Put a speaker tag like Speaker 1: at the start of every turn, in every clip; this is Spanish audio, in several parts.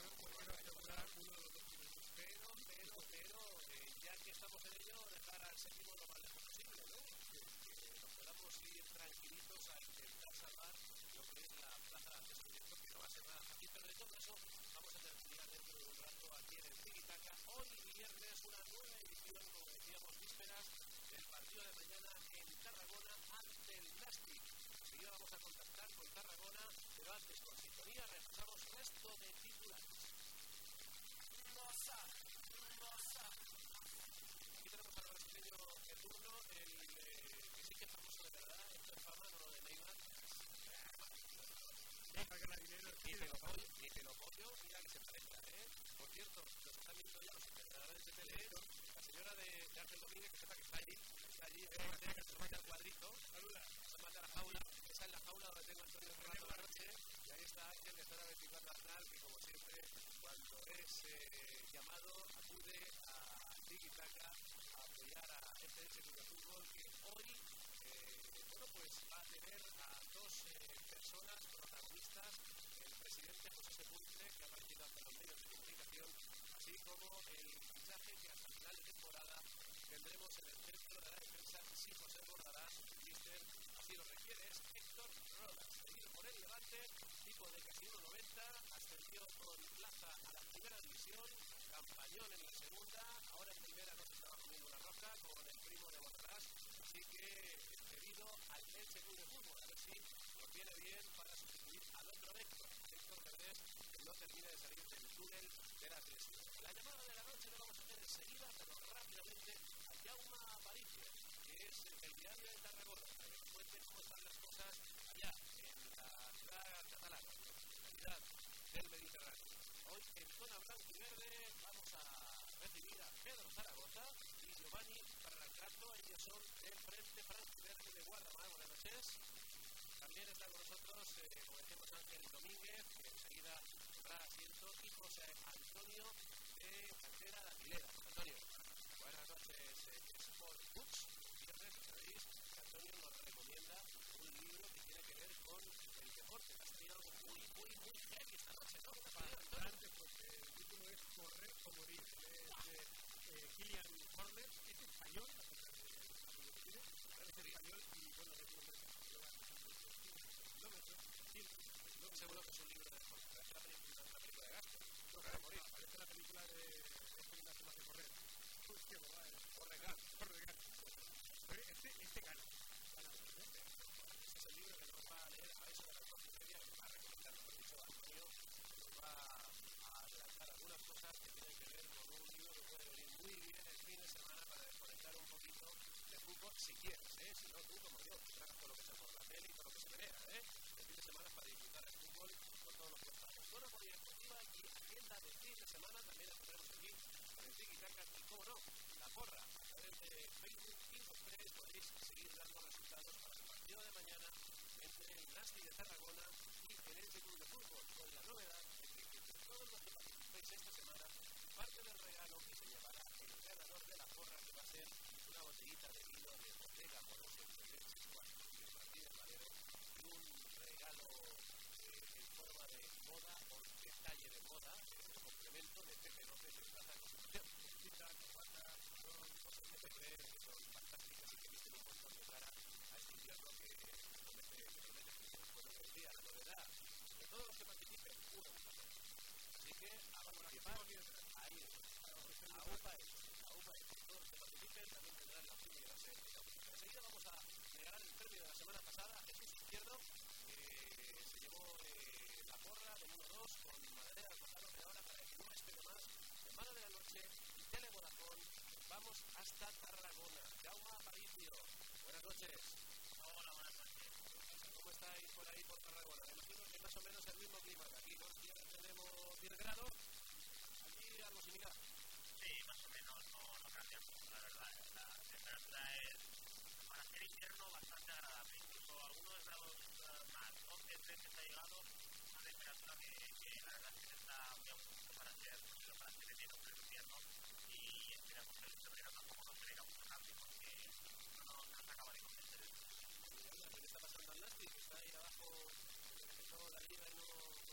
Speaker 1: ocasión a
Speaker 2: uno de los primeros.
Speaker 1: Pero, pero, pero, eh, ya que estamos en ello, dejar al séptimo lo más lejos posible, ¿no? Que, que nos podamos ir tranquilitos a intentar salvar lo que es la plaza de este que no va a ser nada fácil. Pero de todo eso, vamos a terminar dentro de un rato aquí en el Tigitaca. Hoy viernes, una nueva edición, como decíamos, vísperas del partido de mañana en Tarragona ante el Nastic. Enseguida vamos a contactar con Tarragona, pero antes, con sintonía, regresamos resto de titulares. Aquí tenemos al brasileño el turno, el eh, que sí que es famoso de verdad, esto es fama, no lo de Neymar. Ni lo pollo, ni te lo pollo, mira que se presta, ¿eh? Por cierto, nos están viendo ya los entrenadores de tele, la señora de, de Ángel Domínguez, que sepa que está allí, está allí, eh, se manda al cuadrito, saluda, se manda a la jaula, esa es la jaula donde tengo Antonio Fernando la noche, Ángel de Zona 24 Nacional, que como siempre, cuando es eh, llamado, acude a Tiki Taka a apoyar a este Club Fútbol que hoy eh, bueno, pues va a tener a dos eh, personas protagonistas, el presidente José Sepulcre, que ha aparecido ante los medios de comunicación, así como el fichaje que hasta final de temporada tendremos en el centro de la defensa, si José Bordará, Mister, así lo requiere, es Héctor Rodas, seguido por el Levante, tipo de casi 1,90, ascendió con plaza a la primera división, campañón en la segunda, ahora en primera no se estaba comiendo una roca con el primo de Bordarás, así que debido al Elche Club de Fútbol, a ver si nos viene bien para sustituir al otro Héctor, Héctor Verdés, que no termina de salir del túnel de la lesión. La llamada de la noche lo vamos a hacer enseguida, pero rápidamente a Jaume Aparicio, que es el diario de Tarragona, para que nos cuente cómo están las cosas la catalana, la del Mediterráneo. Hoy en zona blanca y verde vamos a recibir a Pedro Zaragoza y Giovanni Ferrancato. Ellos son del Frente Verde de Guadalajara. Buenas noches. También está con nosotros, eh, como decíamos, Ángel Domínguez, que enseguida habrá asiento, y José Antonio de Cantera Aguilera. Antonio, buenas noches. Eh, Sport Books, viernes, sabéis que Antonio nos recomienda un libro que tiene que ver con el deporte. Has tenido algo muy, muy, muy heavy esta noche, ¿no?
Speaker 2: Bastante, porque el título es Correr o Morir. Es de eh, Kilian Horner, es español, de es español y bueno, lleva kilómetros.
Speaker 1: Seguro que es un libro de deporte. Parece la película, la película de.
Speaker 2: Correr o Morir. Parece la película de este gimnasio más de correr. Este, este gana. Gana.
Speaker 1: Ese es el libro que nos va a leer a eso de la a adelantar algunas cosas que tienen que ver con un libro que puede venir muy bien el fin de semana para desconectar un poquito de fútbol, si quieres, ¿eh? si no tú como yo, tragas todo lo que sea por la tele y todo lo que se vea, ¿eh? el fin de semana para disfrutar el fútbol con todo lo que estamos. Bueno, por deportiva y agenda de fin de semana también la tendremos aquí para el Tiki Taka y, como no, la porra a través de Facebook y ustedes podéis seguir dando resultados para el partido de mañana entre el Nasti de Tarragona y el Club de Fútbol, con la novedad todos los participéis esta semana, parte del regalo que se llevará el ganador de la porra, que va a ser una botellita de vino de bodega de que es Martínez Madero, y un regalo eh, en forma de moda o detalle de moda, el complemento de Pepe López en Plaza de Constitución. Cita, corbata, son cosas se creen que son fantásticas y que visten un montón de cara a este invierno que promete, promete que decía, la novedad de todos los que participen, uno que participar, ahí, a UPAE, a UPAE, todos los que participen también tendrán la opción de llevarse Enseguida vamos a regalar el premio de la semana pasada, Jesús Izquierdo, se llevó la porra del 1-2 con Madera Alcozano, pero ahora para que no espero más, semana de la noche Tele Vodafone, vamos hasta Tarragona. Jaume Aparicio, buenas noches.
Speaker 3: Hola, buenas noches.
Speaker 1: ¿Cómo estáis por ahí por Tarragona? Me imagino que más o menos el mismo clima que aquí, ¿no? Aquí ahora tenemos 10 grados, allí algo similar.
Speaker 3: Sí, más o menos no, no cambia mucho, la verdad. La temperatura es, para ser invierno, bastante agradable. Incluso algunos grados uh, más 11, 13 está llegado a una temperatura que, que la verdad es que está muy a gusto para ser, para ser enero, pero invierno. Y esperamos que el febrero tampoco nos traiga mucho cambio, porque no, no, no acaba de convencer
Speaker 1: ¿Qué está pasando al Nasti? Está ahí abajo, empezó la liga y no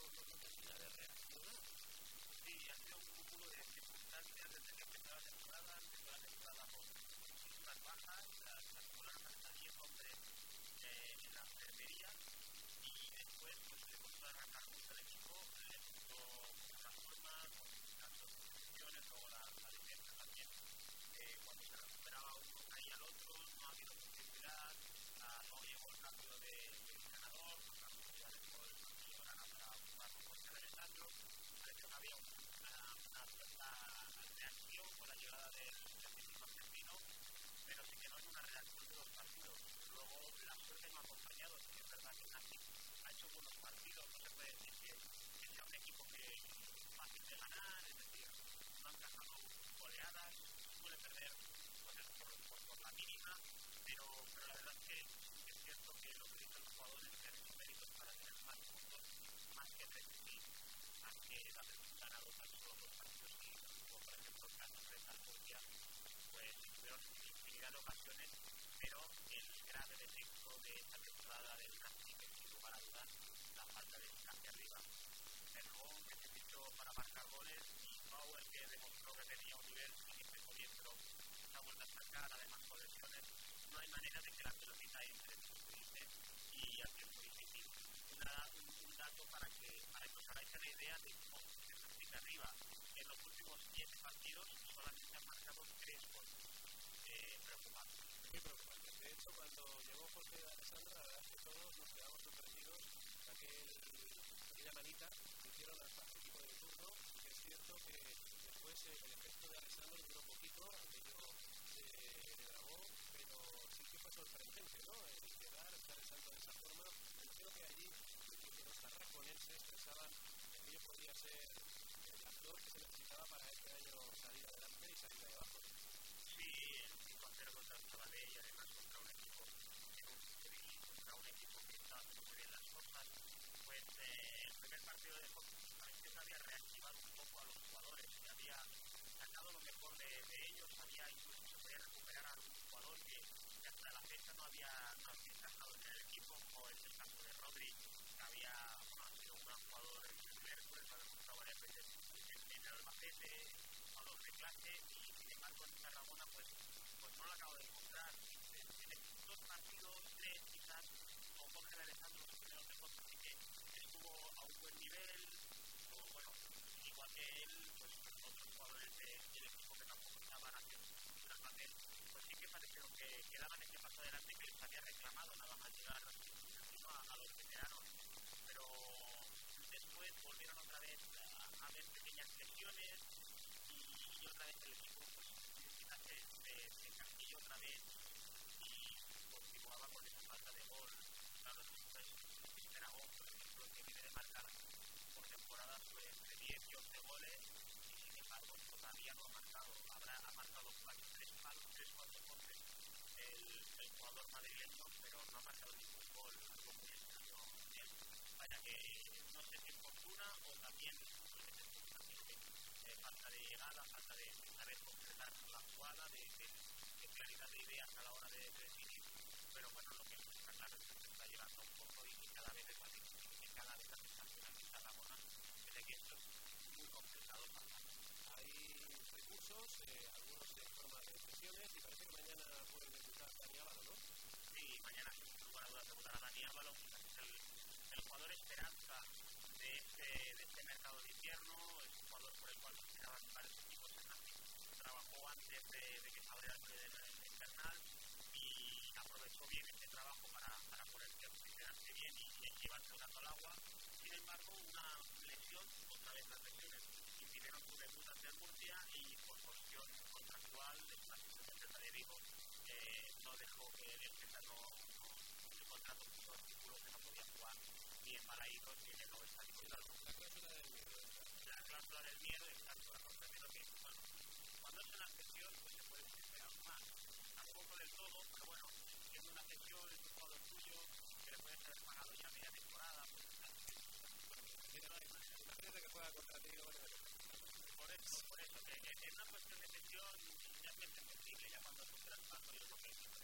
Speaker 3: también eh, falta de llegada, falta de saber concretar la jugada, de, de, de, claridad de ideas a la hora de, de decidir. Pero bueno, lo que está claro es que se está llevando un poco y cada vez es más difícil, y cada vez la sensación que de que esto es muy complicado
Speaker 1: Hay recursos, eh, algunos de forma de sesiones, y parece que mañana puede debutar Dani Ávalo, ¿no?
Speaker 3: Sí, mañana sin lugar a dudas debutará Dani Ávalo, es el, el jugador esperanza de este. De antes de, de que saliera el periodo y aprovechó bien este trabajo para, para poder oxigenarse bien y, y llevarse un al agua. Sin embargo, una lesión, otra vez las lesiones, impidieron su debut ante Murcia y por posición contractual, la secretaria de Vigo eh, no dejó que el empresa no, no el contrato puso artículo que no podía jugar ni en Balaídos ni en el Nuevo
Speaker 1: La cláusula del miedo.
Speaker 3: La cláusula del miedo, exacto, la cláusula del miedo que bueno, no se. Tampoco del todo, pero bueno, es una es un jugador tuyo, que le ya media temporada. Por eso, por eso, en, una cuestión de cesión ya es entendible, ya cuando es un traspaso y lo que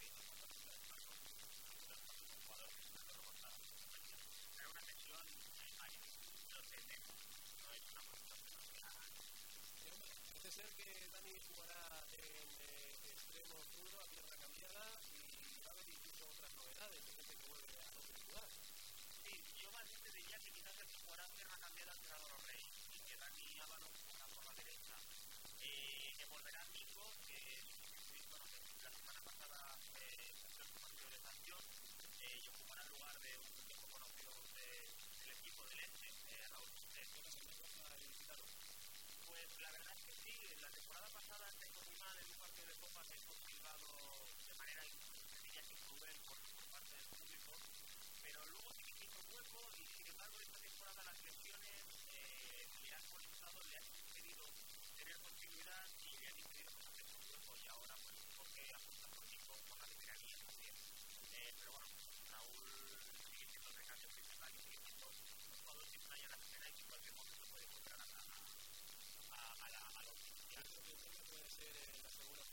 Speaker 1: ser que Dani jugará en eh, extremo duro, a pierna cambiada y va a haber incluso otras novedades de gente que vuelve a donde jugar.
Speaker 3: Sí, yo más bien te diría que quizás el que jugará a pierna cambiada será Doro Rey y que Dani Ábalos jugará por la derecha. Eh, que volverá Nico, que bueno, que la semana pasada eh, sufrió su partido de sanción, eh, yo jugará en lugar de un viejo conocido de, del equipo del Este, eh, Raúl José. ¿Qué pasa? ¿Qué pasa? Pues la verdad que sí, la temporada pasada muy mal en un partido de Copa que fue silbado de manera, diría que cruel por, por parte del público, pero luego que hizo hueco y sin embargo esta temporada las lesiones eh, le han molestado, le han impedido tener continuidad y le han impedido pues, hacer su hueco y ahora pues porque apunta por Nico por la veteranía también. Eh, pero bueno, Raúl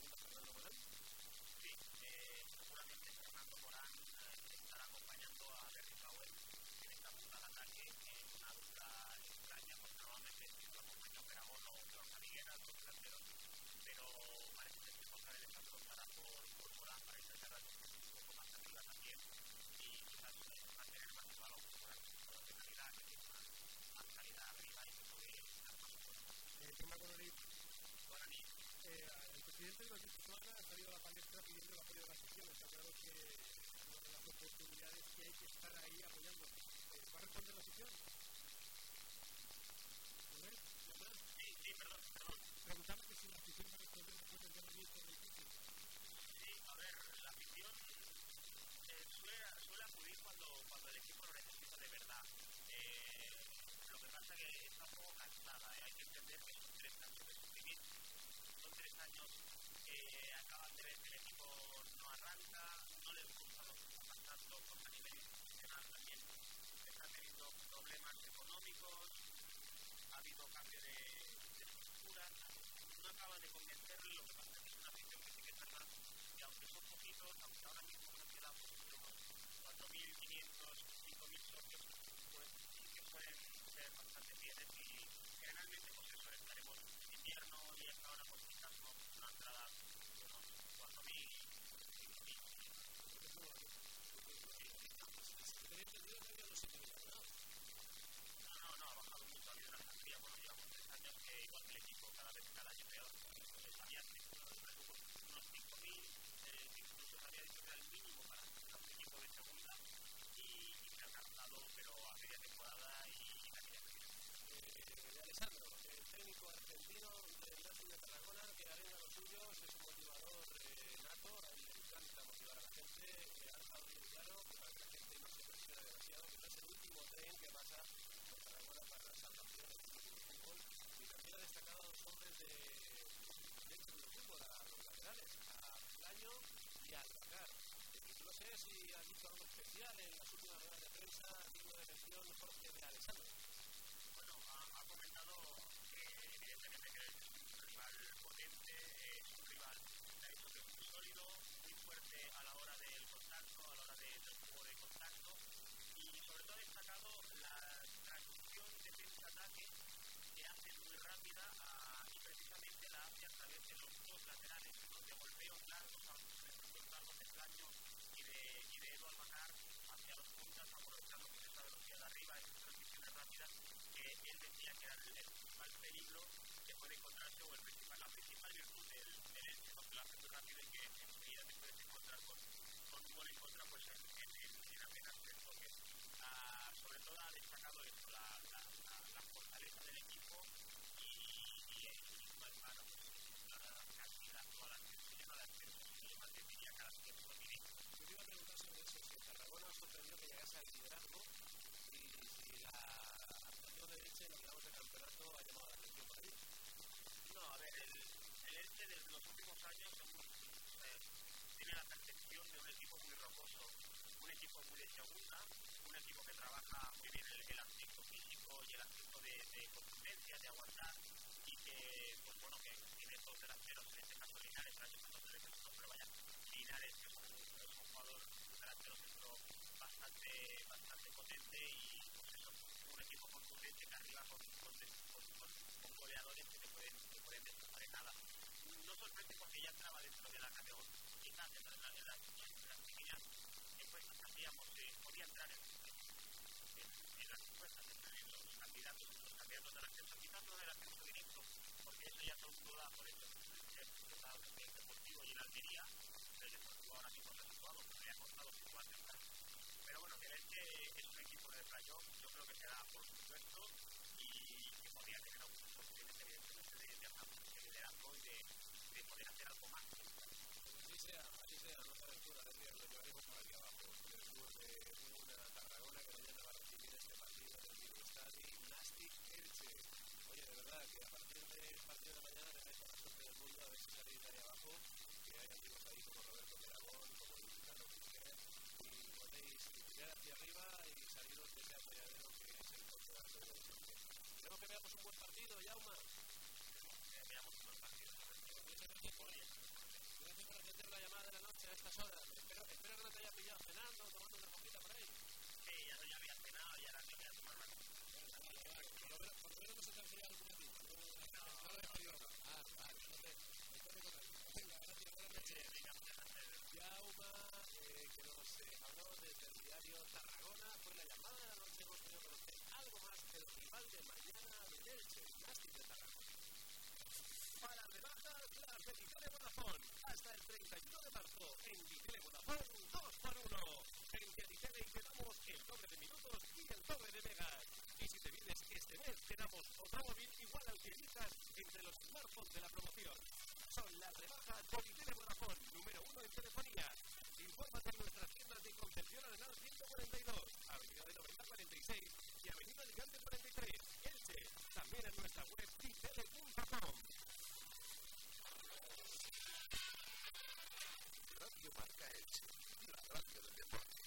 Speaker 3: Uh, que estar
Speaker 2: ahí apoyando. Eh, ¿Va a responder la? ¿Joder?
Speaker 3: sí, sí, perdón, perdón.
Speaker 2: Preguntaba que si la afición va a responder después del llamamiento del difícil.
Speaker 3: Sí, a ver, la afición eh, suele, suele acudir cuando, cuando el equipo lo necesita de verdad. Eh, lo que pasa que está un poco cansada, ¿eh? hay que entender que son tres años de sufrimiento. Son tres años que acaban de ver que el equipo no arranca, no les gusta lo que está pasando, porque a nivel institucional también están teniendo problemas económicos, ha habido cambio de, de estructura, no acaba de convencerle, lo que pasa es que es una afición que sí que está claro, y aunque son poquitos, aunque ahora mismo pues, de unos 4.500, 5.000 socios, pues sí que pueden ser bastante fieles y generalmente pues eso, estaremos en invierno y hasta ahora pues quizás no, una entrada de unos 4.000, 5.000.
Speaker 1: Si tenéis entendido que había los 7.000 ¿no?
Speaker 3: No, no, no, ha bajado mucho, ha habido una cantidad, bueno, llevamos tres años que igual que el equipo cada vez cada año peor. Pues había unos 5.000, eh, que incluso se había dicho que era el mínimo para un equipo de segunda y, y se ha alcanzado, pero a media temporada y la que ya se viene.
Speaker 1: Eh, Alessandro, el técnico argentino del de Tarragona, que arregla los suyos, es un motivador eh, nato, a él le encanta motivar a la gente, eh, ha dejado bien claro que para que la gente no se presione demasiado, que no es el último tren que pasa por Tarragona para salvación del fútbol, y también ha destacado a los hombres de, del fútbol, a los laterales, a Laño y a Albacar. No sé si has visto algo especial en las últimas ruedas de prensa, digno de mención, Jorge de Alessandro.
Speaker 3: Bueno, ha, ha comentado que evidentemente que es un rival potente, eh, es un rival que ha dicho que es muy sólido, muy fuerte a la hora del contacto, a la hora de- del juego de contacto y sobre todo ha destacado la transición defensa-ataque que hace muy rápida ah, y precisamente la hace a través de los dos laterales, ¿no? de golpeos largos, a los golpeos Plaño y de, y de Almacar hacia los puntas, aprovechando que esa velocidad de arriba y sus transiciones rápidas que él decía que era el, principal peligro que puede encontrarse o el principal, la principal virtud del, del Elche, ¿no? que lo hace muy rápido y que enseguida te puedes encontrar con, con un gol en contra pues en, en, en, en apenas tres toques. Ah, sobre todo ha destacado esto, la, la, la, la fortaleza del equipo y, y, y, y bueno, pues, la, casi la, toda la ya no la yo más bien diría que a las que todo directo.
Speaker 1: Yo te iba a preguntar sobre eso, si Tarragona os liderazgo y si la actuación de Elche en lo que de campeonato ha llamado la atención para ellos.
Speaker 3: No, a ver, el, el Elche desde los últimos años eh, tiene la percepción de un equipo muy rocoso, un equipo muy de segunda, un equipo que trabaja muy bien el, el aspecto físico y el aspecto de, de contundencia, de aguantar y que, pues bueno, que tiene dos delanteros, en este caso Linares, el año pasado se pero vaya, Linares que es un, es un jugador, un delantero centro bastante, potente y un equipo contundente que arriba con, con, goleadores que pueden, te. No sorprende porque ya entraba dentro de la categoría, quizás en, la, en, las, pequeñas encuestas que hacíamos, podía entrar en, las encuestas, en, los candidatos, los candidatos del ascenso, quitando del ascenso directo, porque eso ya son dudas por eso. El Deportivo y Almería, el Deportivo ahora mismo se ha situado, me ha costado. Pero bueno, que es es un equipo de playón, yo creo que será por supuesto y que podría tener opciones evidentemente de, de, de liderazgo y de, de poder hacer algo más.
Speaker 1: Así sea, así sea, no se aventura a decir, lo llevaremos por aquí abajo, el sur de una Tarragona que mañana va a recibir este partido del Dinostadi Nastic Elche. Oye, de verdad, que a partir del partido de mañana tenéis toda la suerte del mundo a ver si salís de ahí abajo, que hay amigos Esperemos que veamos un buen partido, Yauma.
Speaker 3: Que veamos un buen partido.
Speaker 1: Muchas gracias por, gracias por atender la llamada de la noche a estas horas. Espero, espero que no te haya pillado cenando, tomando una copita por ahí.
Speaker 3: Sí, ya, ya había cenado y ahora me voy a tomar una
Speaker 1: Por lo menos, por lo menos no se te ha enfriado el cubatito. No, no jodido. Ah, vale, entonces correcto. Venga, gracias, buenas noches. Yauma, eh, que nos eh, habló desde el diario Tarragona, fue la llamada de la noche, hemos podido conocer del rival de mañana del Elche, Nastic de Tarragona. Para rebajas, las de Vitale Vodafone. Hasta el 31 de marzo, en Vitale Vodafone, 2 por 1. Vente a Vitale y te damos el doble de minutos y el doble de megas. Y si te vienes este mes, te damos otro móvil igual al que elijas entre los smartphones de la promoción. Son las rebajas de Vitale Vodafone, número 1 en telefonía. Infórmate en nuestras tiendas de Concepción Arenal 142, Avenida de 90 46 y Avenida Gigante 43, Elche. También en nuestra web vitale.com. Radio Marca Elche, la radio del deporte.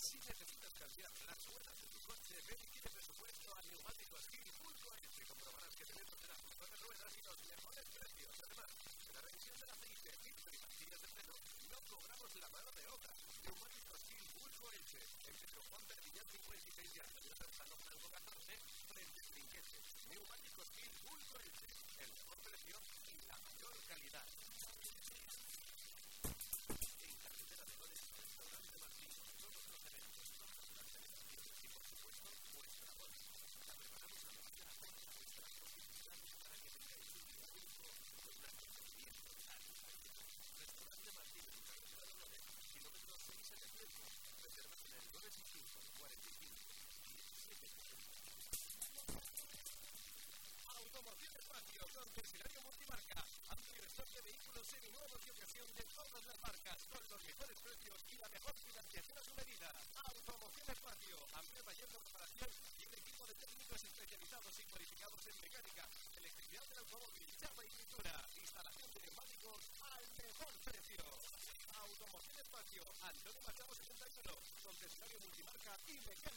Speaker 1: Si necesitas cambiar las ruedas de tu coche, ven y presupuesto a Neumáticos Gil Pulco Elche. Comprobarás que tenemos de las mejores ruedas concesionario multimarca, amplio de vehículos seminuevos y ocasión de todas las marcas, con los mejores precios y la mejor financiación a su medida. Automoción Espacio, amplio taller de reparación y un equipo de técnicos especializados y cualificados en mecánica, electricidad del automóvil, chapa y pintura, instalación de neumáticos al mejor precio. Automoción Espacio, Antonio Machado 71, concesionario multimarca y mecánica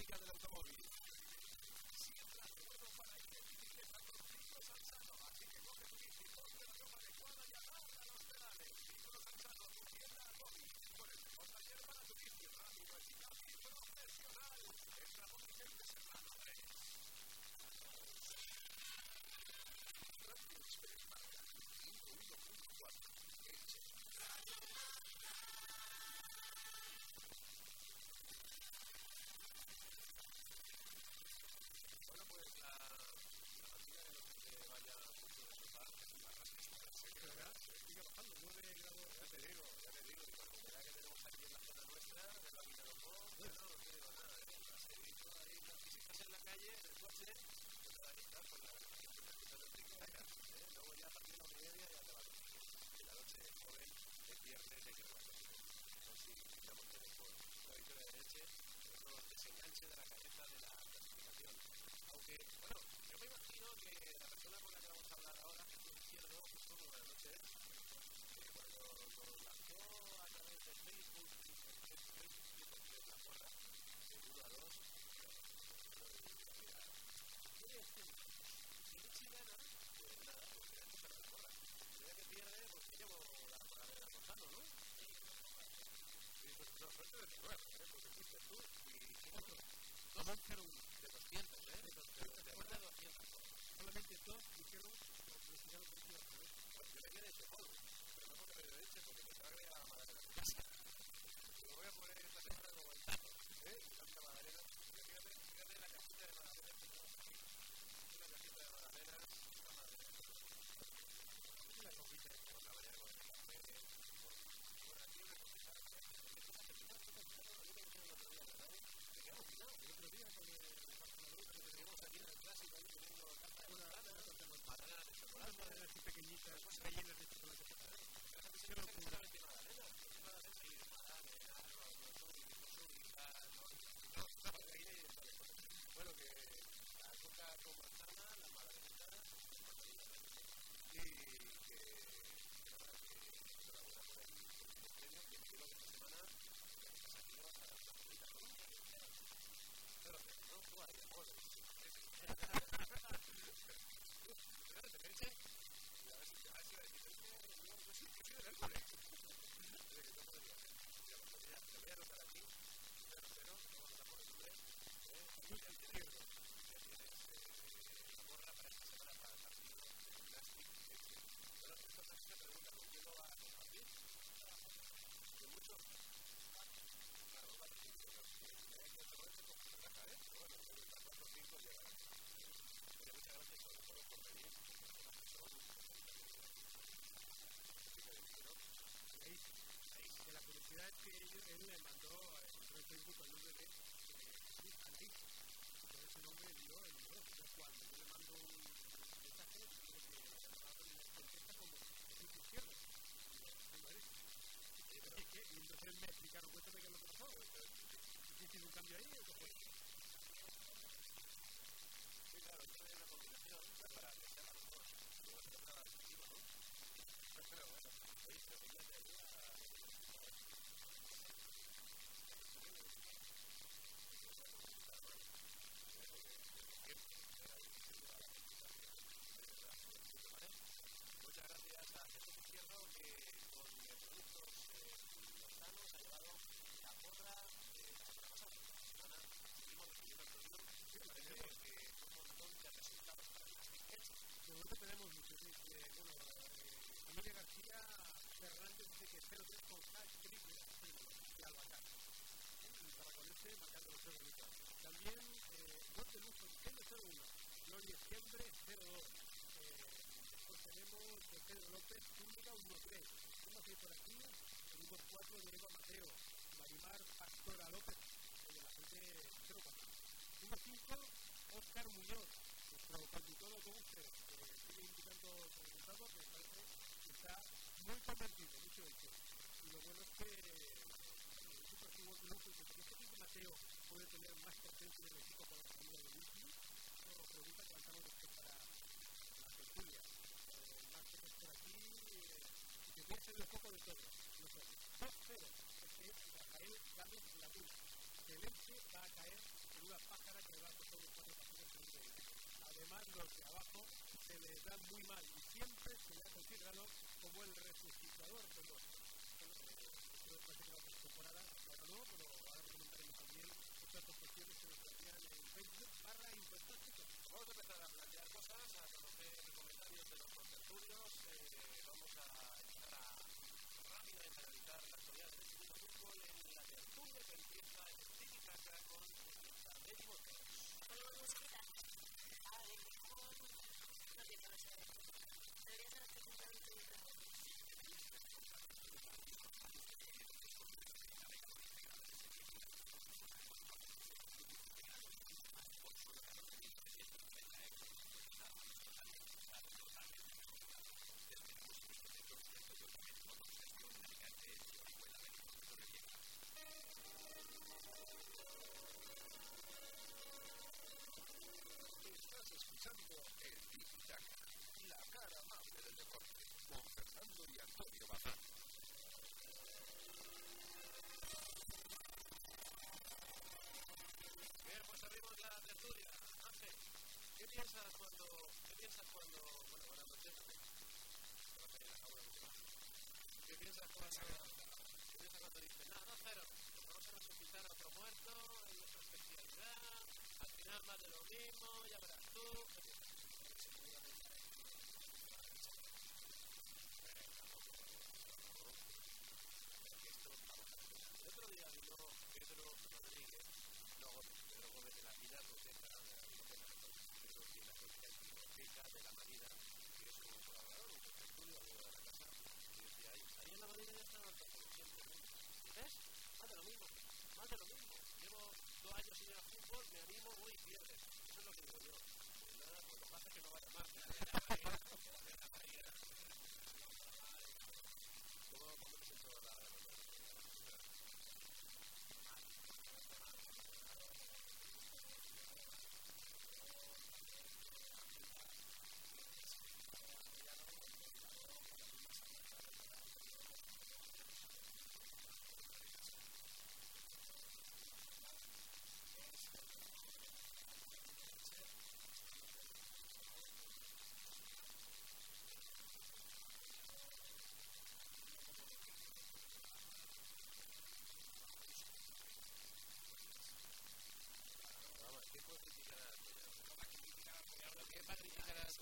Speaker 1: Dos de 200,
Speaker 2: demás, los de abajo, se les da muy mal y siempre se le ha considerado como el resucitador de los. Creo que la temporada, ahora no, pero ahora comentaremos también estas cuestiones que nos plantean en Facebook barra infantásticos.
Speaker 1: Vamos a empezar a plantear cosas, a conocer comentarios de los contertulios, eh, vamos a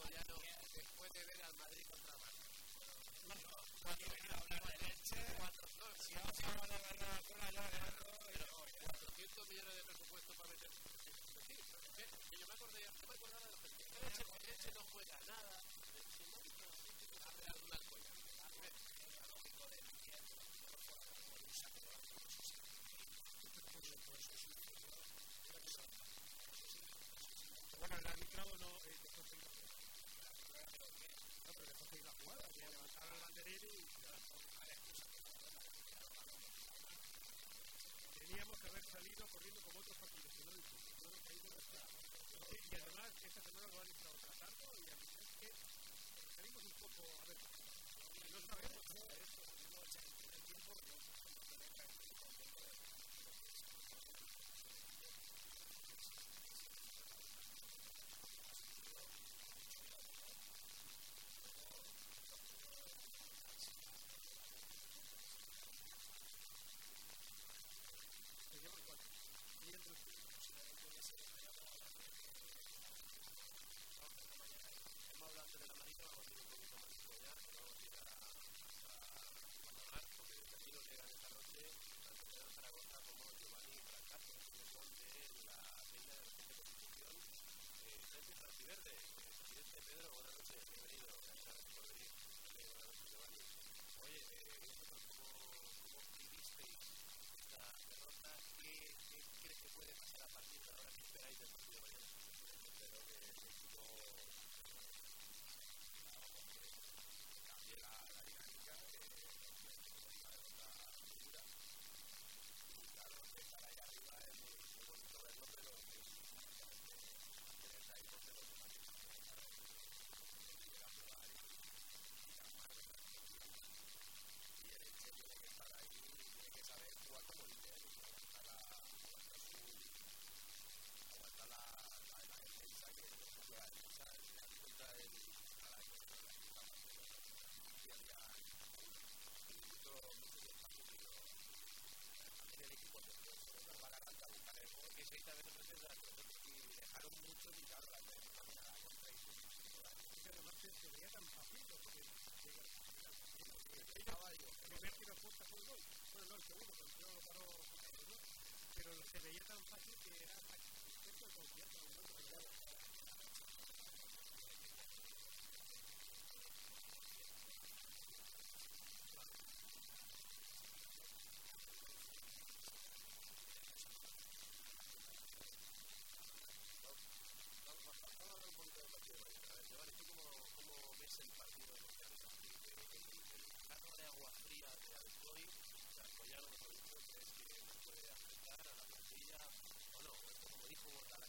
Speaker 1: después de ver al Madrid contra Barça.
Speaker 4: No, no, a hablar de leche. Si vamos a hablar de la
Speaker 1: 400 millones de presupuesto para meter. Sí, yo me acordaba de los que leche no juega nada.
Speaker 2: Bueno, el árbitro no, eh, porque después de la jugada, que levantaron el banderín y Teníamos que haber salido corriendo como otros partidos, que no lo hicimos. Y además, esta semana lo han estado tratando y a veces que salimos un poco a ver. No sabemos, ¿no? Eso, no, el tiempo, no sabemos. es el partido de
Speaker 1: los El plato de agua fría de Alcoy, se han apoyado los productos que nos puede afectar a la plantilla o no. Como dijo Bordalás,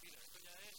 Speaker 1: que esto ya se empina, esto ya es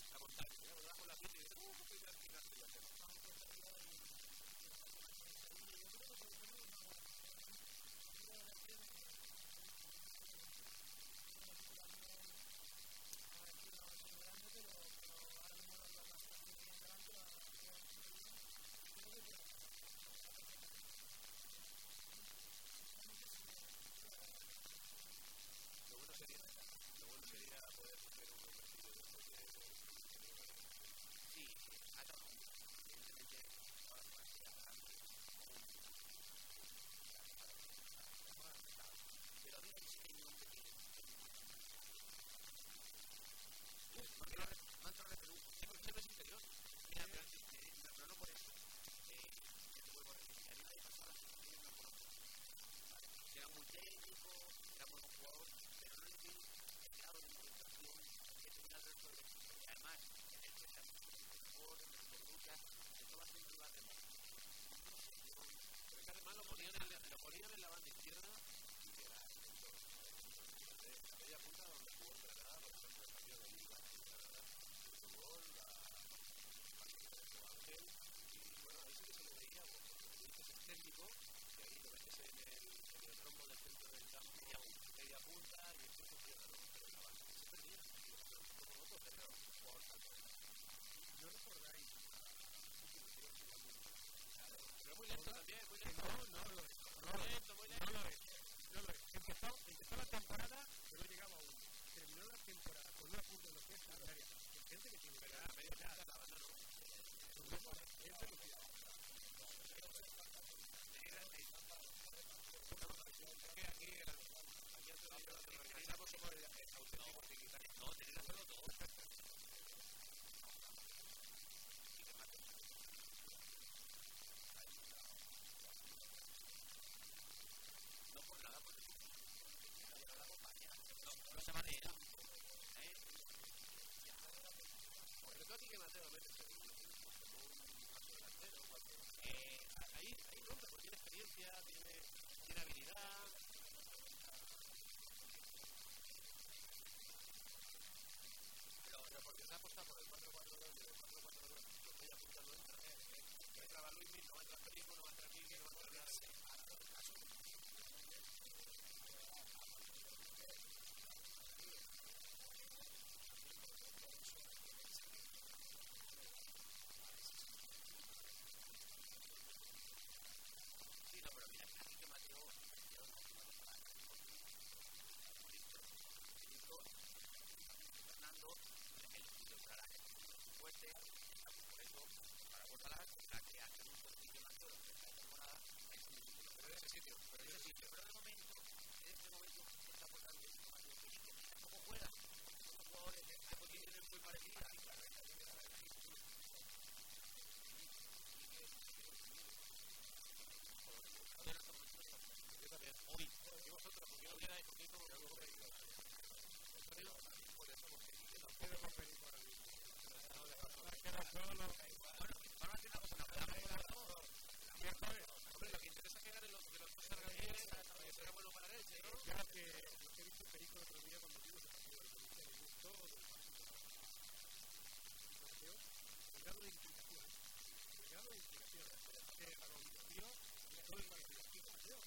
Speaker 1: Obrador y
Speaker 2: la Inspiración.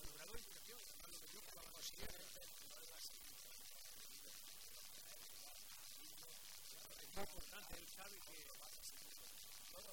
Speaker 2: Con
Speaker 1: Obrador y
Speaker 3: Inspiración, Pablo Metió para la Basilica. Es muy
Speaker 2: importante, él sabe que.
Speaker 1: Bueno,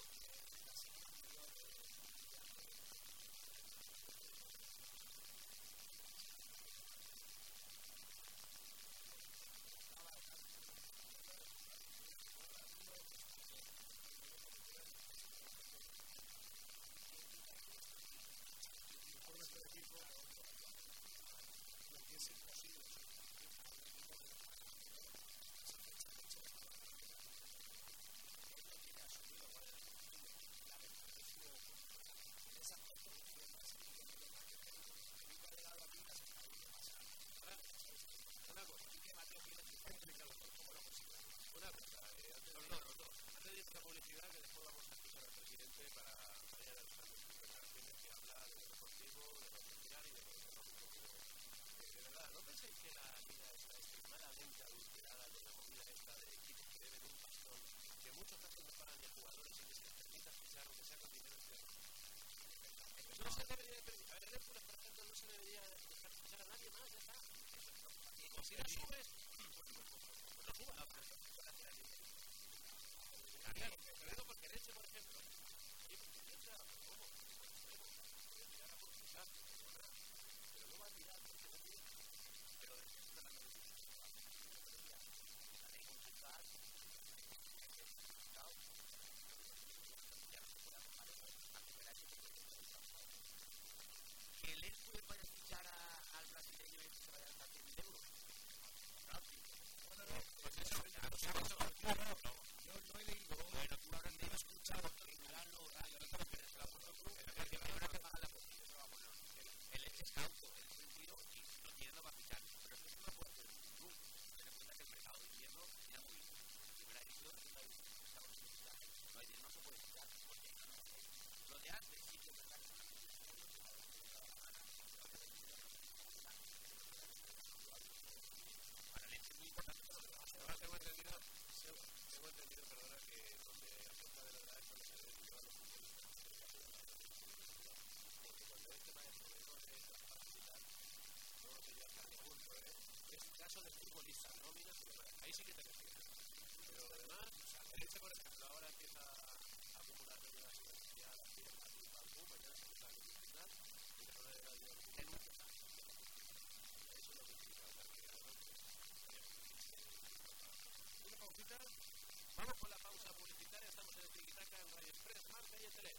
Speaker 1: y la zona de radio tenemos que. Eso es lo
Speaker 3: que implica. Una pausita. Vamos con la pausa publicitaria. Estamos en el
Speaker 1: Tiquitaca en Radio Express, Marca y Tele.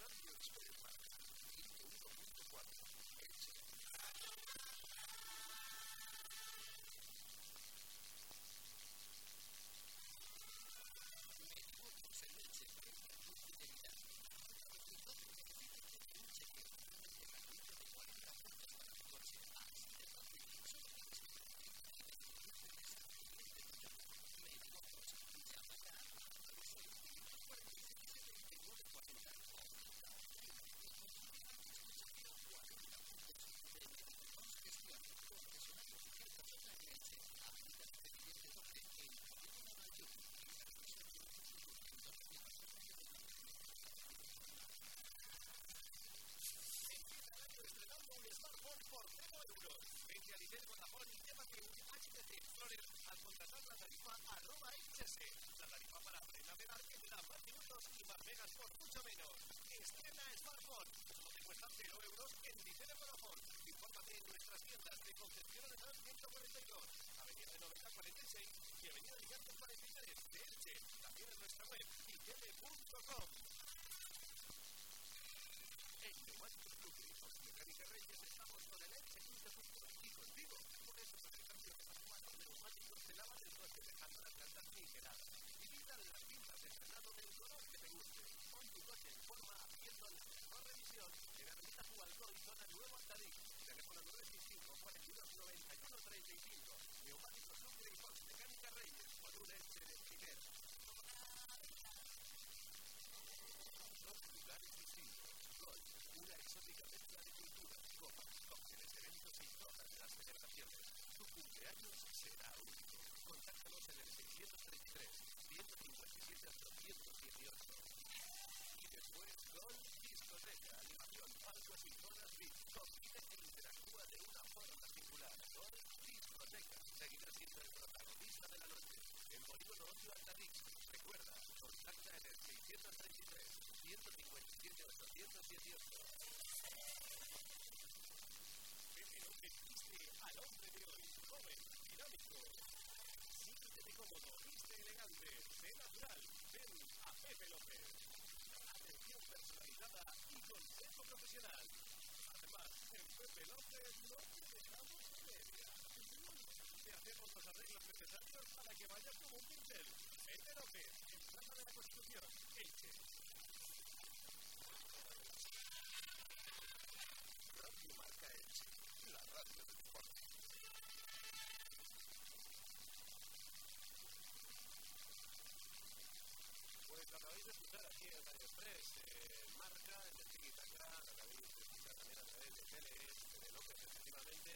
Speaker 1: Radio Express Marca, 1.4. 142, Avenida de Noventa 46 y Avenida de Llantos 43 de Elche. También en nuestra web itm.com. 965 42 91 35. Neumáticos Lucri y Fox Mecánica Reyes, con un Elche de primera. Dos lugares distintos. Gol, una exótica mezcla de culturas, copas, cócteles, eventos y todas las celebraciones. Tu cumpleaños será único. Contáctanos en el 633 157 818. Y después, Gol, discoteca, animación, palcos y zonas VIP. Compite e interactúa de una forma singular. Gol, discoteca. Seguirá siendo el protagonista de la noche. En Polígono Ocio Altadix. Recuerda, contacta en el 633 157 818. Pepe López viste al hombre de hoy, joven, dinámico. Siéntete cómodo, viste elegante, sé natural. Ven a Pepe López. Atención personalizada y consejo profesional. En Pepe López no te dejamos media. Te hacemos los arreglos necesarios para que vayas como un pincel. Pepe López, en Plaza de la Constitución, Elche.
Speaker 5: Radio Marca Elche, la radio del deporte.
Speaker 1: Pues acabáis de escuchar aquí en Radio Express, eh, Marca, en el Tiki-Taka, lo acabáis de TLS, de López, efectivamente,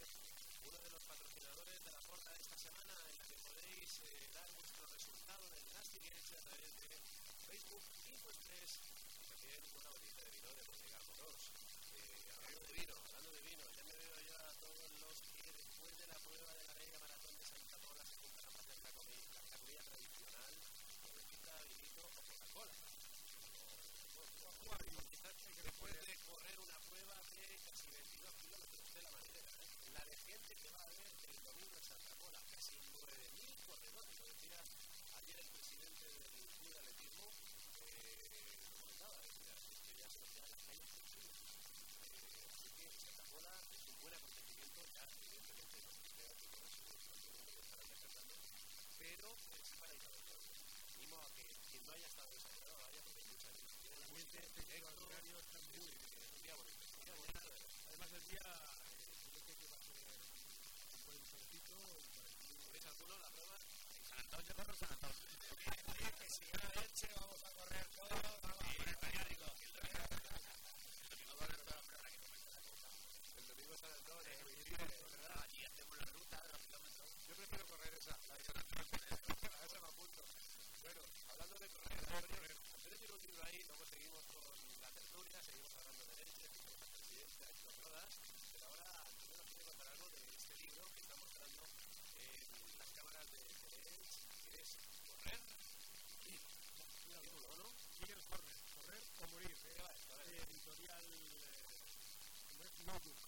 Speaker 1: uno de los patrocinadores de la porta de esta semana, en la que podéis eh, dar vuestro resultado en el Nasty Elche a través de Facebook, y también una botellita de vino de Bodega. Eh, hablando de vino, hablando de vino, ya me veo yo a todos los que después de la prueba de la media maratón de Santa Pola se juntan a hacer la comida, la comida tradicional, cervecita, vinito o Coca-Cola. Después de correr una prueba de casi 22 kilómetros de la manera, la de gente que va a ver el domingo en Santa Pola, casi 9.000 corredores, lo decía ayer el presidente del Club de Atletismo, eh, lo comentaba, decía, que ya las calles posibles. Eh, así que Santa Pola es un buen acontecimiento, ya evidentemente no se queda que con eso estarán despertando, pero sí para ir a verlo. Animo a que quien no haya estado desayunado vaya porque hay mucha
Speaker 2: está muy
Speaker 1: es un día bonito, un día bonito.
Speaker 2: Además, el día aquí
Speaker 1: ¿Veis alguno la prueba?
Speaker 4: San Antonio San Antonio. Si gana Elche vamos a correr todo.
Speaker 1: El domingo
Speaker 4: la kilómetros.
Speaker 1: Yo prefiero correr esa, la de San. Bueno, hablando de correr, un libro ahí, luego seguimos con la tertulia, seguimos hablando de leche, escuchamos al presidente, a Héctor Rodas, pero ahora Antonio nos quiere contar algo de este libro que está mostrando en las cámaras de Teleelch, que es correr y título, ¿no?
Speaker 2: Miguel Correr, correr o morir.
Speaker 1: ¿Qué va esto? A ver.
Speaker 2: Eh, editorial eh. Notebook.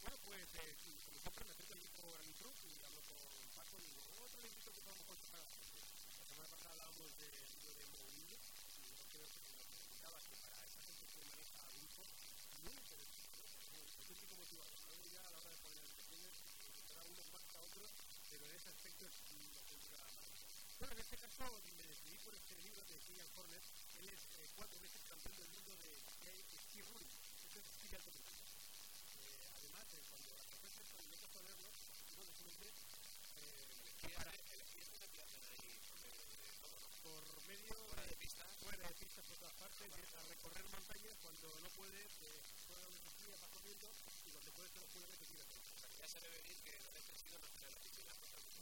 Speaker 2: Bueno, pues eh, como siempre me acerco equipo Granny Cruz y hablo con Paco y digo, otro librito que podemos aconsejar. La semana pasada hablábamos del libro de Mourinho y yo creo que nos comentaba que para esa gente que maneja grupos muy interesante, auténtico motivador. Luego ya a la hora de poner habitaciones, encontrar unos más que a otros, pero en ese aspecto es una auténtica maravilla. Bueno, en este caso me decidí por este libro de Kilian Horner. Él es eh, cuatro veces campeón del mundo de ski running. Esto es de alto. Eh, además, eh, cuando las profesas, cuando me tocó leerlo, bueno, siempre eh, para,
Speaker 1: El esquí es que hacen ahí por medio de todo, ¿no? Fuera de pista.
Speaker 2: fuera de pistas por todas partes, a recorrer montañas, cuando no puede, eh, juega un esquí, va corriendo, y cuando puede, se lo jura que tira todo.
Speaker 1: O sea, ya se ve venir que no no tiene la piscina.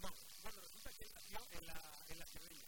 Speaker 2: No, bueno, resulta que él nació en la, en la Sierreña.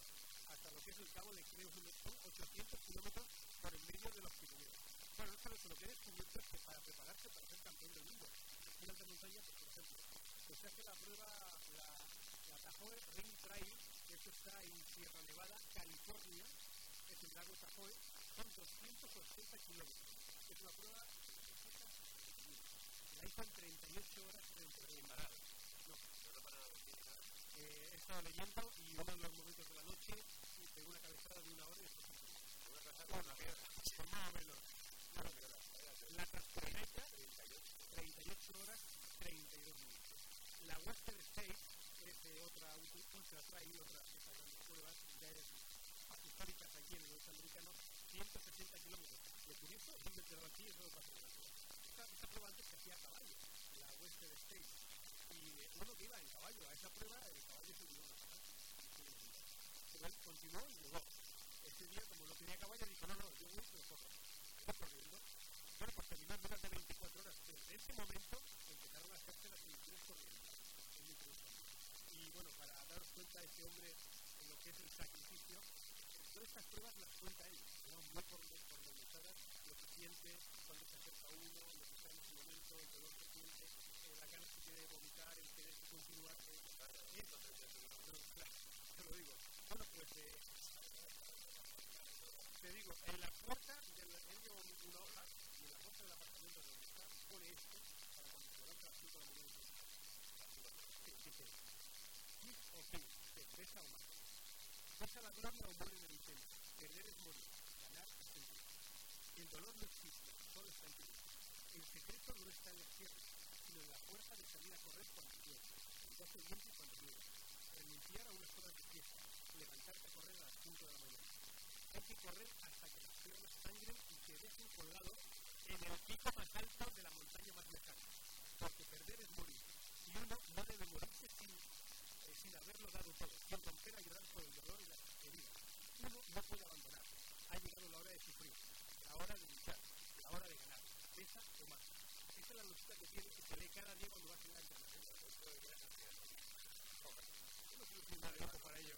Speaker 4: hasta lo que
Speaker 2: es el cabo de Creusley, son 800 kilómetros por el medio de los Pirineos. Bueno, esto lo que es cubierto que para prepararse para ser campeón del
Speaker 1: mundo. En alta montaña, por ejemplo, pues se hace la
Speaker 2: prueba, la, la Ring Trail, que esto está en Sierra Nevada, California, es el lago Tahoe, son 280 kilómetros. Es una prueba... Ahí están 38 horas
Speaker 1: de entrenamiento
Speaker 2: eh, he estado leyendo y uno de los momentos de la noche pegó una cabezada de una hora y después.
Speaker 1: Una piedra.
Speaker 2: pues más o menos. La Transcorneca, 38 horas 32 minutos. La Western State es eh, otra ultra, trail, otra de estas grandes pruebas, ya es históricas aquí en el oeste americano, 160 kilómetros. Lo curioso es que quedado aquí es que prueba. Esta, esta prueba antes se hacía a caballo, la Western State. Y uno que iba en caballo a esa prueba, el caballo se él continuó y llegó. Ese día, como no tenía caballo, dijo, no, no, yo voy, corriendo. Bueno, pues terminó en menos de 24 horas. Desde ese momento empezaron a hacerse las emisiones corriendo. Y bueno, para daros cuenta de este hombre en lo que es el sacrificio, todas estas pruebas las cuenta él, ¿no? muy por, pormenorizadas, lo que siente cuando se acerca uno, lo que está en ese momento, el dolor que siente, la ganas que tiene de vomitar, el querer continuar. Claro, te lo digo. Bueno, pues eh, te digo, en la puerta, del, él lleva y en la puerta del apartamento donde está, pone esto, para cuando se levanta a las 5 de la mañana. Sí, dice, kiss o kill, que pesa o mata. Pesa la gloria o muere en el intento. Perder es morir, ganar es sentir. El dolor no existe, solo está en ti. El secreto no está en las piernas, sino la fuerza de salir a correr cuando llueve, y hace viento cuando llueve. Renunciar a unas horas de fiesta, levantarte a correr a las 5 de la mañana. Hay que correr hasta que las piernas sangren y te dejen colgado en el pico más alto de la montaña más lejana. Porque perder es morir. Y uno no debe morirse sin, sin haberlo dado todo, sin romper a llorar por el dolor y las heridas. Uno no puede abandonar. Ha llegado la hora de sufrir, la hora de luchar, la hora de ganar, pesa o más. La lucha que tiene que cada día cuando la internacional. Yo no para ello.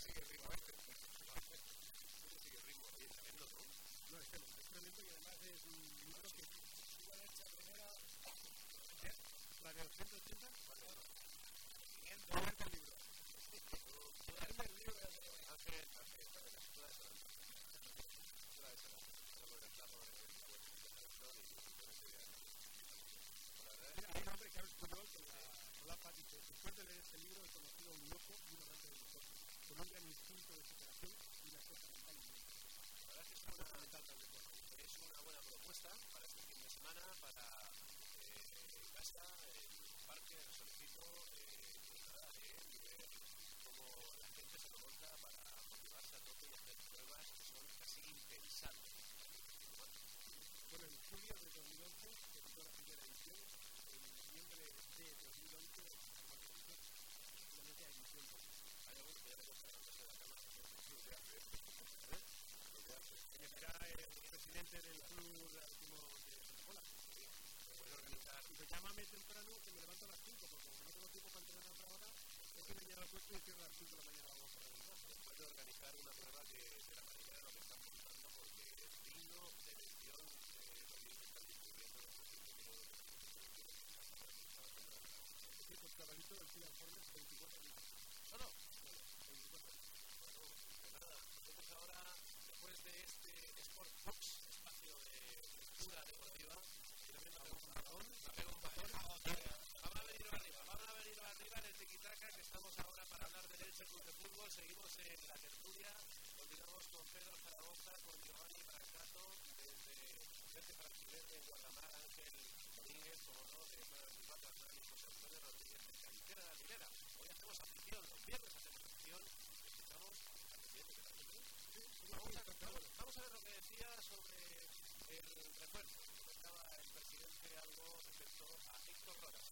Speaker 1: Sigue ritmo este. Sigue ritmo. Oye, tremendo, ¿no?
Speaker 2: No, es tremendo, es tremendo y además es un libro que la de los 180
Speaker 4: 500.
Speaker 2: no es el libro.
Speaker 4: El libro
Speaker 1: Ángel, Ángel, reclamo en la de televisión y con ese día. La verdad es
Speaker 2: Mira, hay un hombre que habla español con la solapa dice, después de leer este libro he conocido un loco y un amante del deporte, con un gran instinto de superación y una fuerza mental.
Speaker 1: La verdad es que es una, es una buena propuesta para este fin de semana, para eh, casa, un parque, el solecito, eh, nada, leer ver cómo la gente se lo monta para motivarse a tope y hacer pruebas que son casi impensables.
Speaker 2: Bueno, en julio de 2011 empezó la primera de 2011 la cuarta edición, solamente a edición doble.
Speaker 1: Hay algunos que ya le gusta levantarse de la cama, lo que hace. Lo que hace.
Speaker 2: Que será el presidente del club último de Coca-Cola.
Speaker 1: Puede organizar
Speaker 2: Dice, llámame temprano que me levanto a las 5, porque como no tengo tiempo para entrenar otra hora, es que me lleva al puesto y cierro a las 5 de la mañana vamos a
Speaker 1: organizar una prueba de la
Speaker 2: Sí, pues caballito del Filan Hornets 24 minutos.
Speaker 1: Solo,
Speaker 2: Bueno, 24 minutos.
Speaker 1: bueno, pues nada, nosotros ahora, después de este Sport Box, espacio de lectura deportiva, finalmente pego un bajón, me pego un bajón. Vamos a venir arriba, vamos a venir arriba en el tiquitaca que estamos ahora para hablar del Elche Club de Fútbol, seguimos en la tertulia, continuamos con Pedro Zaragoza, con Giovanni Brancato, desde Verde en Guadalajara, Ángel Domínguez, como no, de Plata y José Antonio Rodríguez de Cantera de la Ribera. Hoy hacemos afición, los viernes hacemos afición, escuchamos a presidente de la Ribera. Vamos a, vamos a ver lo que decía sobre el refuerzo. Comentaba el presidente algo respecto a Héctor Rodas,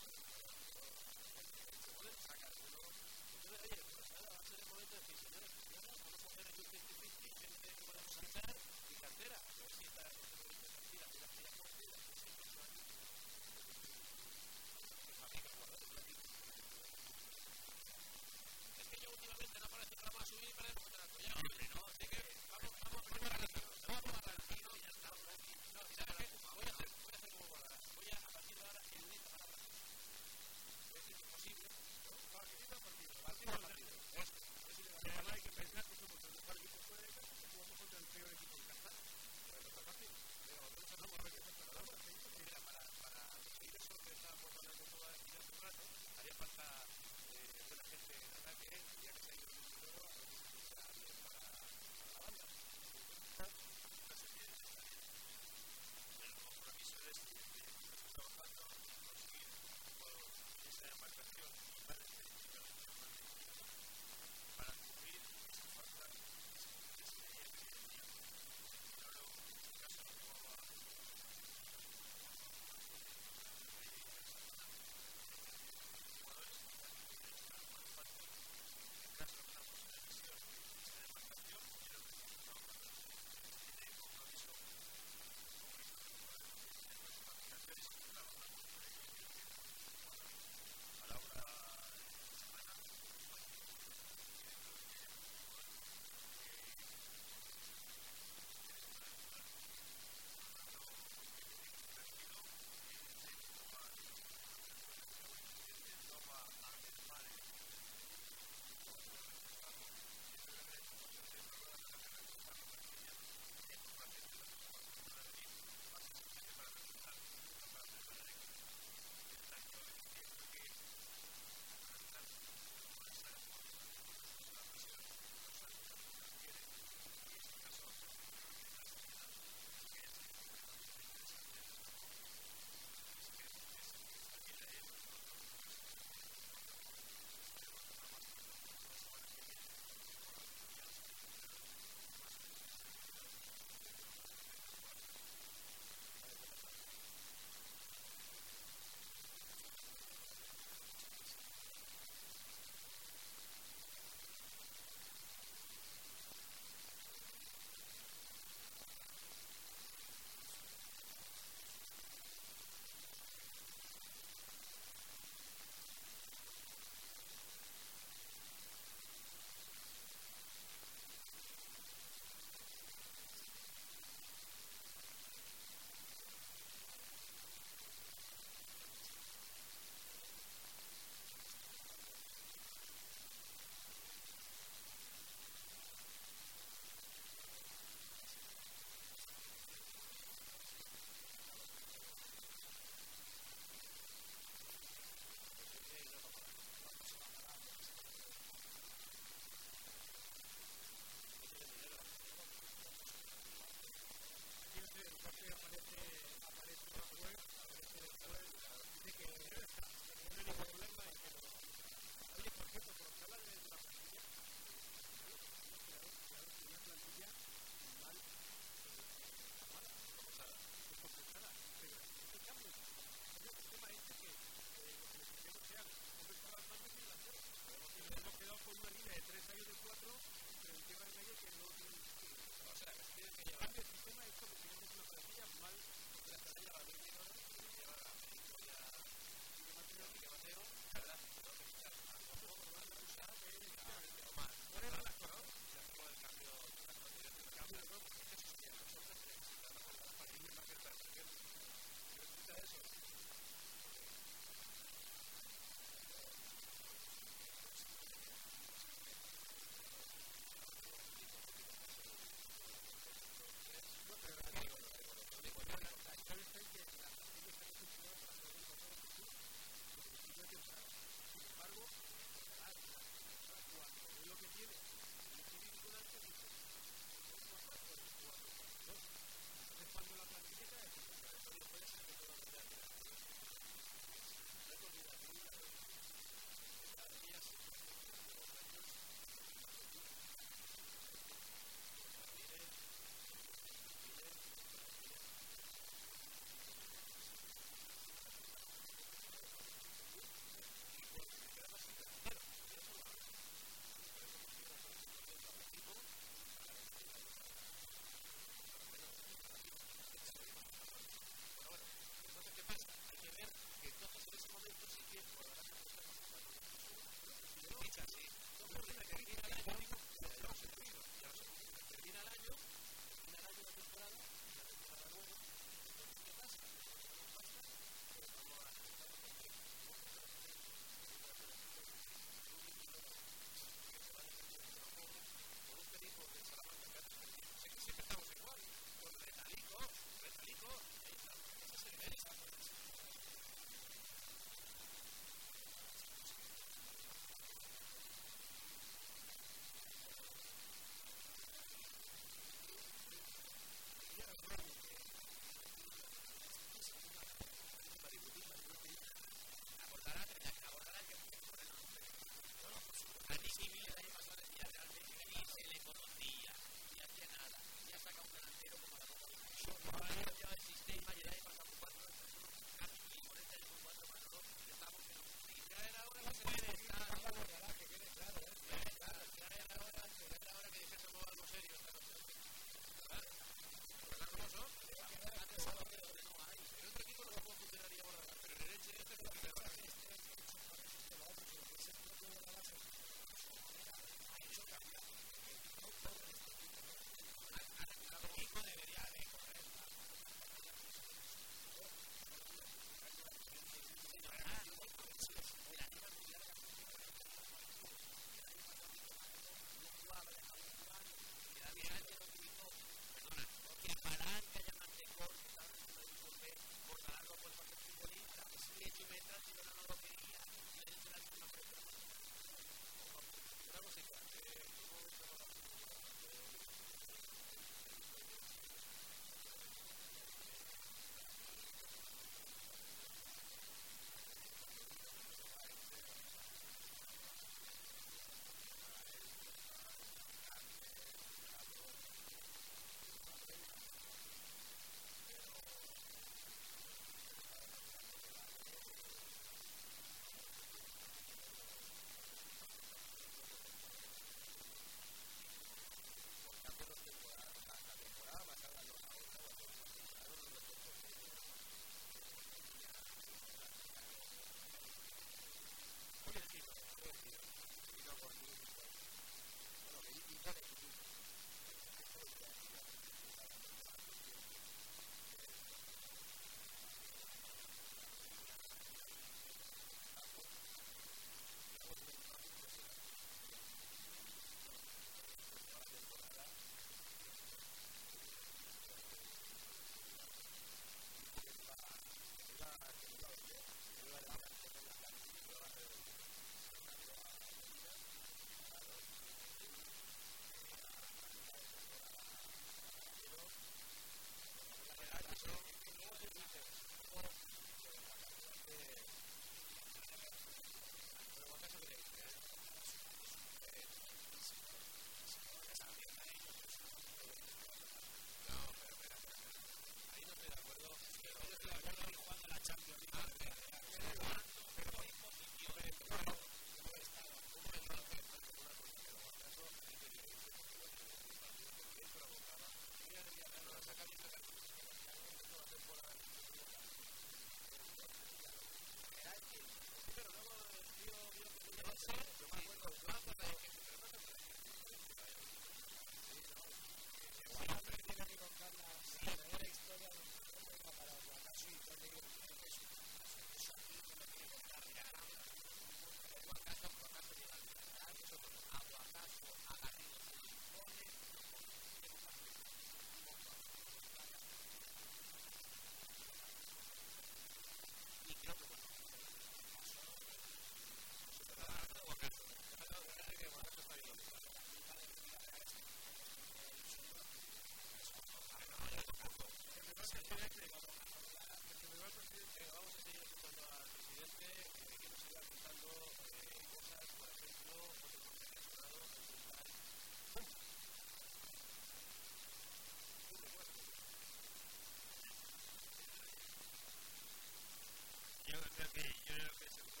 Speaker 5: Bueno,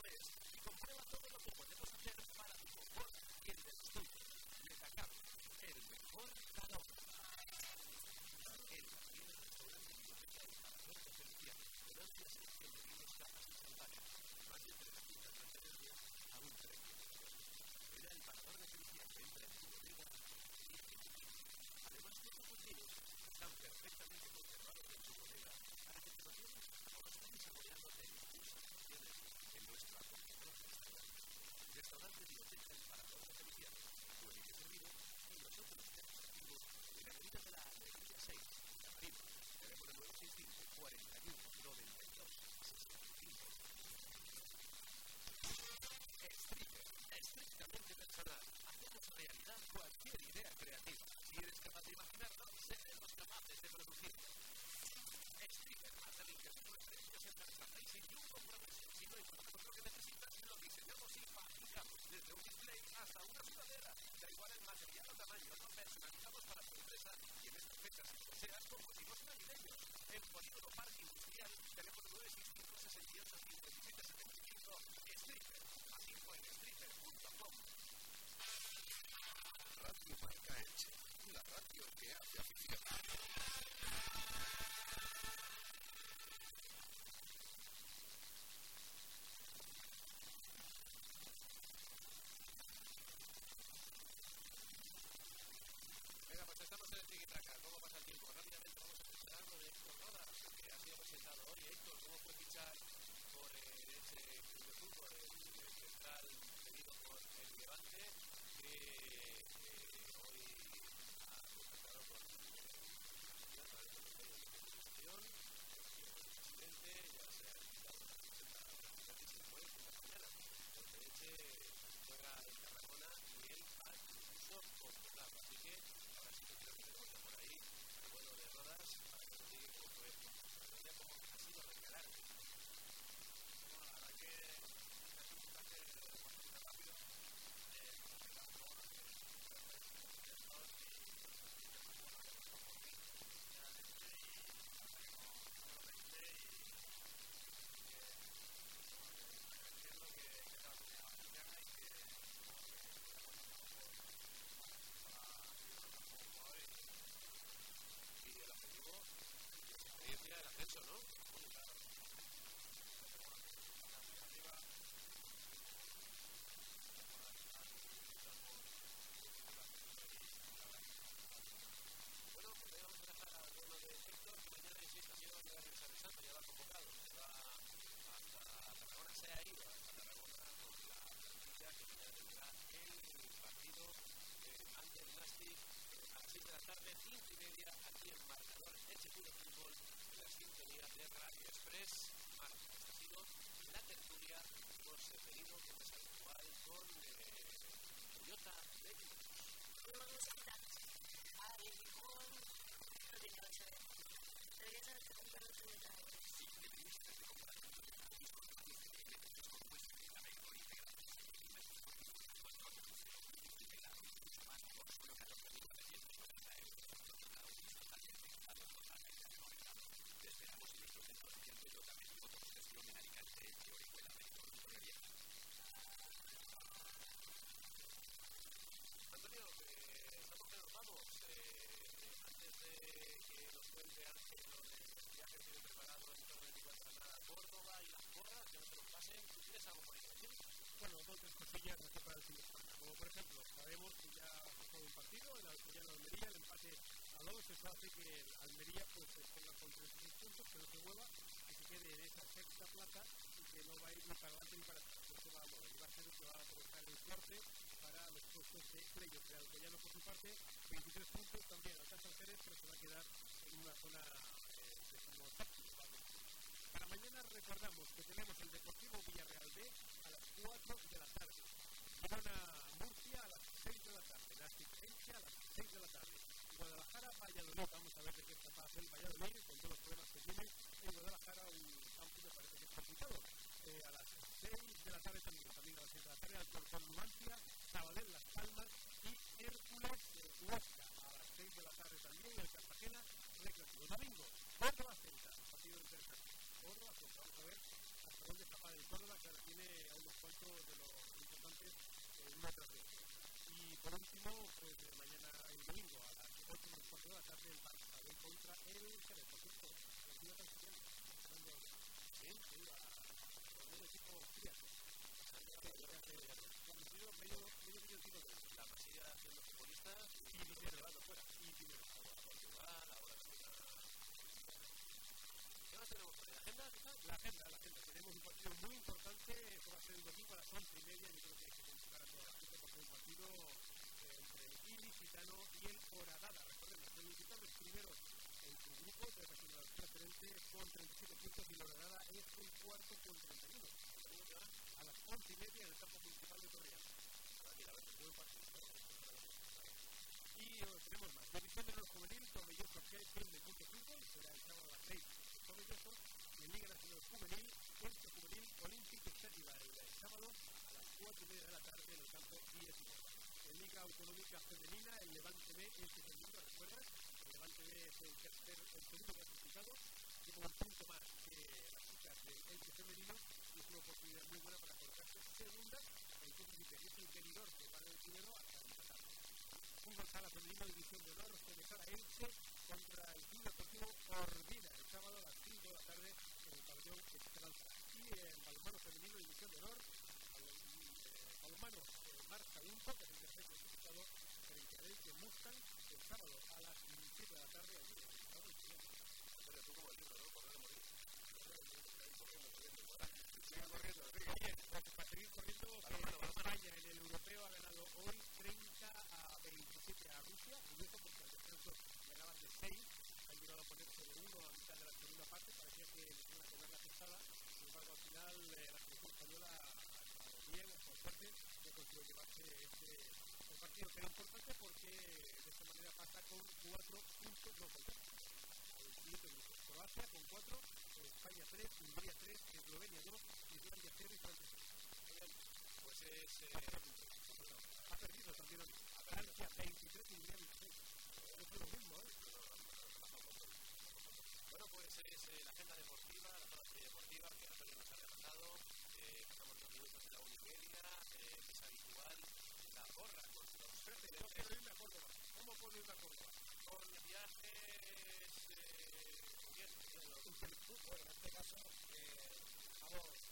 Speaker 1: place eso
Speaker 5: hace que el
Speaker 2: Almería pues se ponga con 36 puntos, que no se mueva, que se quede en esa sexta plaza y que no va a ir ni para adelante ni para atrás, no se va a mover, y va a ser que va a colocar el corte para los puestos de playoff, que ya no por su parte, 23 puntos también alcanza el Jerez, pero se va a quedar en una zona eh, de como Para mañana recordamos que tenemos el Deportivo Villarreal B a las 4 de la tarde. Valladolid, vamos a ver de qué es capaz el Valladolid, con todos los problemas que tiene. En Guadalajara, un campo me parece que es complicado. Eh, a las 6 de la tarde también, también a las 6 de la tarde, al Alcorcón Numancia, Sabadell Las Palmas y Hércules Huesca. A las 6 de la tarde también, el Cartagena, Recreativo. Domingo, Córdoba Celta, partido interesante. Córdoba Celta, vamos a ver hasta dónde está el Córdoba, que ahora tiene a unos cuantos de los importantes eh, metros de. Y por último, pues eh, mañana, el domingo, a las 8 menos cuarto de la tarde, el Barcelona contra el Jerez, por cierto, el día ganando, sí, sí, a, con un equipo fíjate. Medio, milloncito de.
Speaker 1: La masilla haciendo futbolistas
Speaker 2: Y dinero, llevando fuera. Y.
Speaker 1: Portugal, ahora a... ¿Qué más tenemos por? ¿La agenda?
Speaker 2: La agenda, la agenda. Tenemos un partido muy importante, va a ser el domingo a las once y media, yo creo que hay que convocar a toda la gente porque es un partido eh, entre el Ilicitano y el Horadada. Recordemos, el Ilicitano es primero en su grupo, de regional preferente con 37 puntos y el Horadada es el cuarto con 31. A las once y media en el campo municipal de ¿no? Y eh, tenemos más. División de los juveniles, Tomelloso Club de Punto Fútbol, será el sábado a las 6. Tomelloso, y en Liga Nacional Juvenil, Puerto Juvenil Olímpico Estética, el sábado a las 4 y media de la tarde en el campo 19. En Liga Autonómica Femenina, el Levante B el segundo, ¿recuerdas? El es el tercer, el segundo clasificado, tiene un punto más que las chicas del Elche femenino y es una oportunidad muy buena para colocarse segunda en su es el venidor que va del primero hasta empatar. Fútbol Sala Femenino División de Honor, Celesara Elche contra el Club Deportivo Orbina el sábado a las 5 de la tarde en el pabellón Esperanza. Y en balonmano femenino División de Honor, balonmano eh, marca un toque es el tercer clasificado frente a Elche Mustang el sábado a las 7 de la tarde allí en el estado de Chile.
Speaker 1: Pero tú como el libro, ¿no? Correr de morir.
Speaker 2: Sigue corriendo, Oye, para seguir corriendo, el europeo ha ganado hoy 30 a 27 a Rusia, y luego porque al descanso ganaban de 6, han llegado a ponerse de 1 a mitad de la segunda parte, parecía que les iban a comer la pesada, sin embargo al final eh, la selección española, bien, con suerte, ya consiguió llevarse este partido, que era importante porque de esta manera pasa con 4 puntos, no con 3 el siguiente grupo. Croacia con 4, España 3, Hungría 3, Eslovenia 2, Islandia 0 y Francia 0.
Speaker 1: Pues es... Eh,
Speaker 2: Ha perdido también. Francia 23 y Hungría 26. No fue lo mismo, ¿eh?
Speaker 1: Bueno, pues es eh, la agenda deportiva, la zona deportiva que Antonio nos ha relatado. Eh, pasamos dos minutos de la media, eh, que es habitual, la gorra con
Speaker 2: yo quiero irme a Córdoba. ¿Cómo puedo irme a Córdoba?
Speaker 1: con viajes eh, bien,
Speaker 4: Bueno, en este caso, eh, vamos